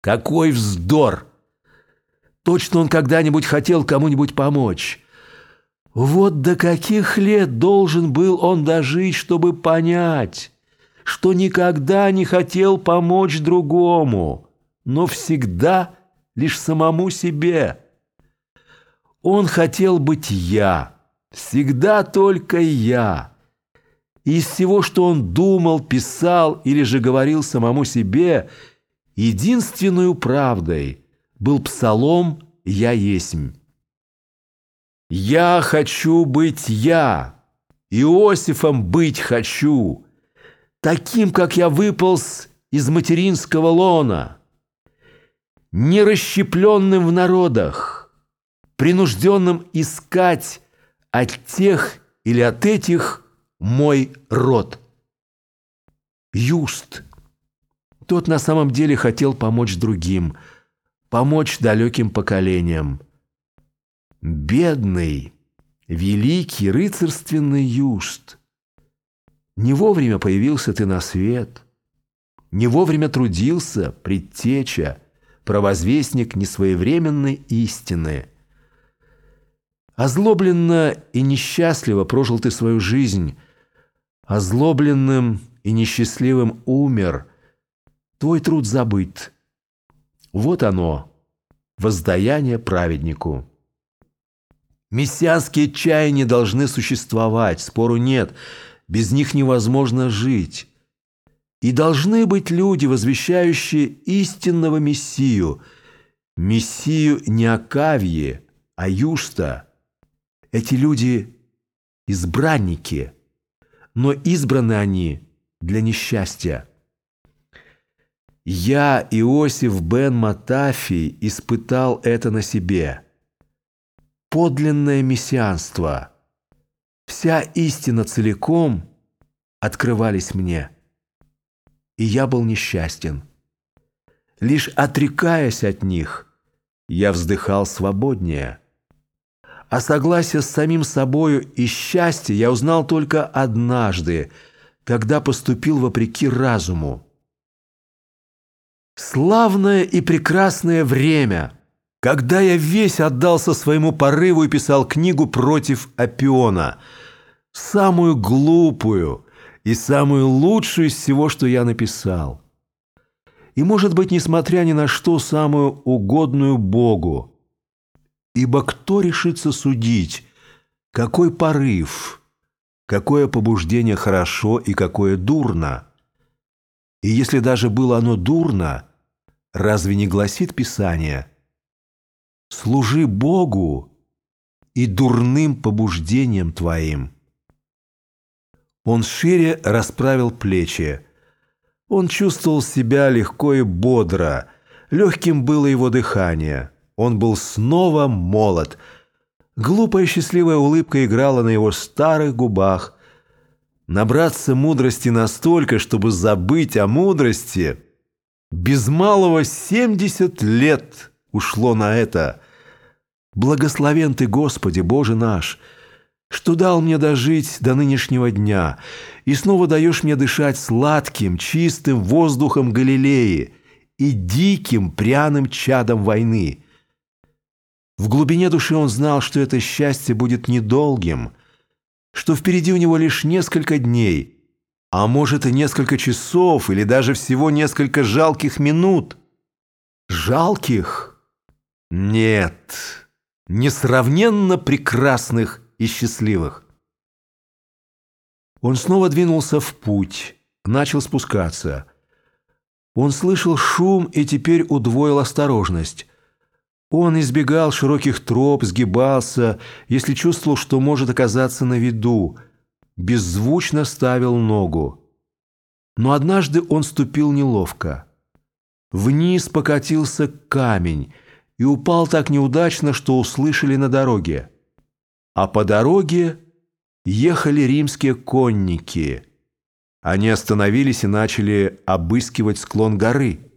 Какой вздор! Точно он когда-нибудь хотел кому-нибудь помочь. Вот до каких лет должен был он дожить, чтобы понять, что никогда не хотел помочь другому, но всегда лишь самому себе. Он хотел быть «я», всегда только «я». И из всего, что он думал, писал или же говорил самому себе, единственную правдой был псалом «Я есмь». «Я хочу быть я, Иосифом быть хочу, таким, как я выполз из материнского лона, нерасщепленным в народах, принужденным искать от тех или от этих мой род». Юст. Тот на самом деле хотел помочь другим, помочь далеким поколениям. Бедный, великий рыцарственный юст. Не вовремя появился ты на свет, не вовремя трудился, предтеча, провозвестник несвоевременной истины. Озлобленно и несчастливо прожил ты свою жизнь, озлобленным и несчастливым умер. Твой труд забыт. Вот оно, воздаяние праведнику. Мессианские чаяния должны существовать, спору нет, без них невозможно жить. И должны быть люди, возвещающие истинного Мессию, Мессию не Акавье, а Юста. Эти люди – избранники, но избраны они для несчастья. Я, Иосиф бен Матафий, испытал это на себе – подлинное мессианство. Вся истина целиком открывались мне, и я был несчастен. Лишь отрекаясь от них, я вздыхал свободнее. А согласие с самим собою и счастье я узнал только однажды, когда поступил вопреки разуму. Славное и прекрасное время — когда я весь отдался своему порыву и писал книгу против Апиона, самую глупую и самую лучшую из всего, что я написал. И, может быть, несмотря ни на что, самую угодную Богу. Ибо кто решится судить, какой порыв, какое побуждение хорошо и какое дурно? И если даже было оно дурно, разве не гласит Писание – служи Богу и дурным побуждением твоим. Он шире расправил плечи. Он чувствовал себя легко и бодро. Легким было его дыхание. Он был снова молод. Глупая счастливая улыбка играла на его старых губах. Набраться мудрости настолько, чтобы забыть о мудрости. Без малого семьдесят лет — ушло на это. Благословен Ты, Господи, Боже наш, что дал мне дожить до нынешнего дня, и снова даешь мне дышать сладким, чистым воздухом Галилеи и диким, пряным чадом войны. В глубине души он знал, что это счастье будет недолгим, что впереди у него лишь несколько дней, а может и несколько часов, или даже всего несколько жалких минут. Жалких? Нет, несравненно прекрасных и счастливых. Он снова двинулся в путь, начал спускаться. Он слышал шум и теперь удвоил осторожность. Он избегал широких троп, сгибался, если чувствовал, что может оказаться на виду, беззвучно ставил ногу. Но однажды он ступил неловко. Вниз покатился камень — и упал так неудачно, что услышали на дороге. А по дороге ехали римские конники. Они остановились и начали обыскивать склон горы.